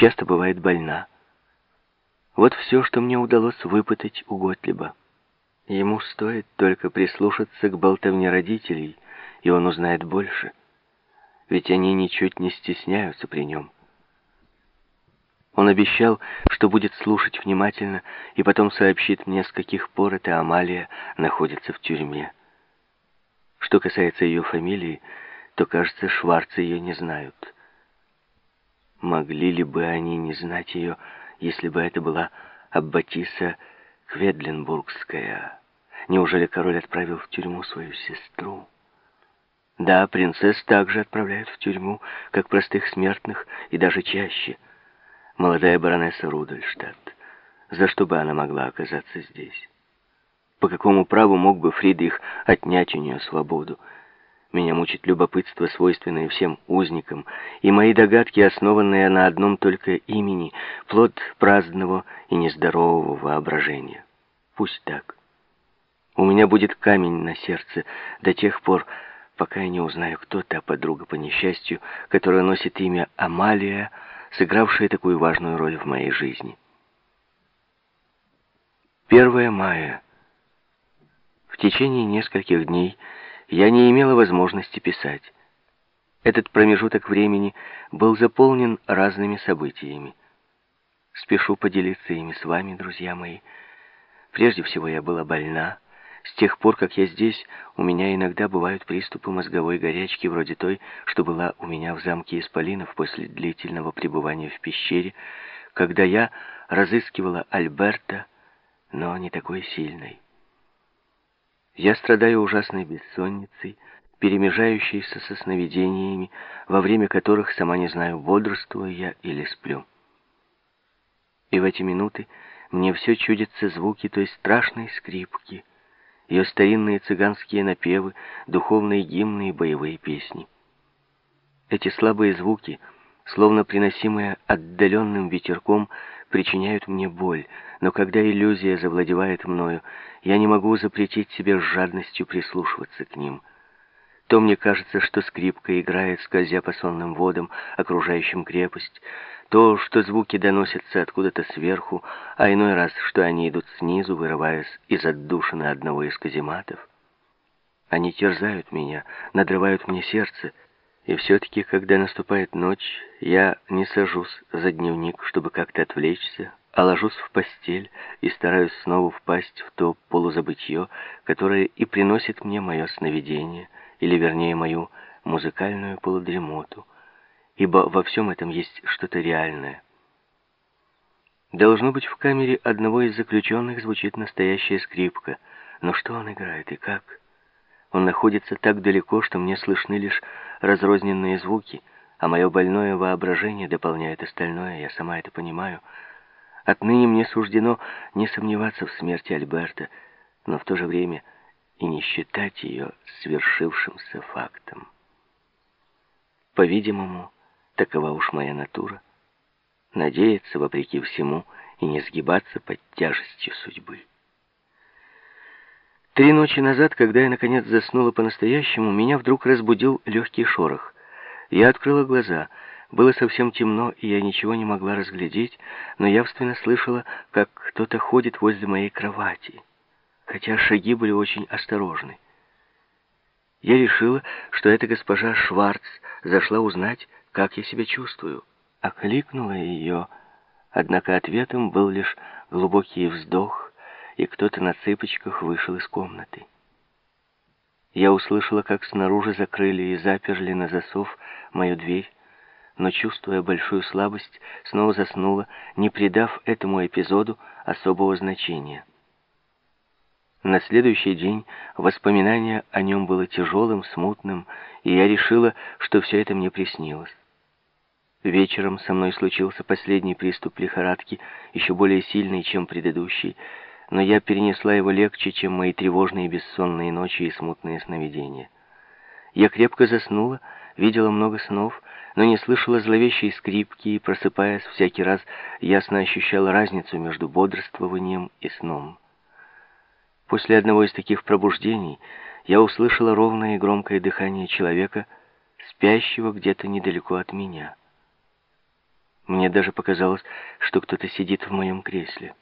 часто бывает больна. Вот все, что мне удалось выпытать у Готлиба. Ему стоит только прислушаться к болтовне родителей, и он узнает больше. Ведь они ничуть не стесняются при нем. Он обещал, что будет слушать внимательно, и потом сообщит мне, с каких пор эта Амалия находится в тюрьме. Что касается ее фамилии, то, кажется, Шварцы ее не знают. Могли ли бы они не знать ее, если бы это была Аббатиса Кведленбургская? Неужели король отправил в тюрьму свою сестру? Да, принцесс также отправляют в тюрьму, как простых смертных, и даже чаще. Молодая баронесса Рудольштадт. За что бы она могла оказаться здесь? По какому праву мог бы Фридрих отнять у нее свободу? Меня мучит любопытство, свойственное всем узникам, и мои догадки, основанные на одном только имени, плод праздного и нездорового воображения. Пусть так. У меня будет камень на сердце до тех пор, пока я не узнаю, кто та подруга по несчастью, которая носит имя Амалия, сыгравшая такую важную роль в моей жизни. 1 мая. В течение нескольких дней я не имела возможности писать. Этот промежуток времени был заполнен разными событиями. Спешу поделиться ими с вами, друзья мои. Прежде всего, я была больна. С тех пор, как я здесь, у меня иногда бывают приступы мозговой горячки, вроде той, что была у меня в замке Исполинов после длительного пребывания в пещере, когда я разыскивала Альберта, но не такой сильной. Я страдаю ужасной бессонницей, перемежающейся со сновидениями, во время которых, сама не знаю, бодрствую я или сплю. И в эти минуты мне все чудятся звуки той страшной скрипки, ее старинные цыганские напевы, духовные гимны и боевые песни. Эти слабые звуки, словно приносимые отдаленным ветерком, причиняют мне боль, но когда иллюзия завладевает мною, я не могу запретить себе с жадностью прислушиваться к ним. То мне кажется, что скрипка играет, скользя по сонным водам, окружающим крепость, то, что звуки доносятся откуда-то сверху, а иной раз, что они идут снизу, вырываясь из отдушины одного из казематов. Они терзают меня, надрывают мне сердце, и все-таки, когда наступает ночь, я не сажусь за дневник, чтобы как-то отвлечься, а ложусь в постель и стараюсь снова впасть в то полузабытье, которое и приносит мне мое сновидение, или вернее мою музыкальную полудремоту, ибо во всем этом есть что-то реальное. Должно быть, в камере одного из заключенных звучит настоящая скрипка, но что он играет и как? Он находится так далеко, что мне слышны лишь разрозненные звуки, а мое больное воображение дополняет остальное, я сама это понимаю. Отныне мне суждено не сомневаться в смерти Альберта, но в то же время и не считать ее свершившимся фактом. По-видимому, такова уж моя натура. Надеяться, вопреки всему, и не сгибаться под тяжестью судьбы. Три ночи назад, когда я наконец заснула по-настоящему, меня вдруг разбудил легкий шорох. Я открыла глаза. Было совсем темно, и я ничего не могла разглядеть, но явственно слышала, как кто-то ходит возле моей кровати, хотя шаги были очень осторожны. Я решила, что эта госпожа Шварц зашла узнать, как я себя чувствую. Окликнула ее, однако ответом был лишь глубокий вздох, и кто-то на цыпочках вышел из комнаты. Я услышала, как снаружи закрыли и заперли на засов мою дверь, но, чувствуя большую слабость, снова заснула, не придав этому эпизоду особого значения. На следующий день воспоминание о нем было тяжелым, смутным, и я решила, что все это мне приснилось. Вечером со мной случился последний приступ лихорадки, еще более сильный, чем предыдущий, но я перенесла его легче, чем мои тревожные бессонные ночи и смутные сновидения. Я крепко заснула, видела много снов, но не слышала зловещей скрипки, и, просыпаясь всякий раз, ясно ощущала разницу между бодрствованием и сном. После одного из таких пробуждений я услышала ровное и громкое дыхание человека, спящего где-то недалеко от меня. Мне даже показалось, что кто-то сидит в моем кресле.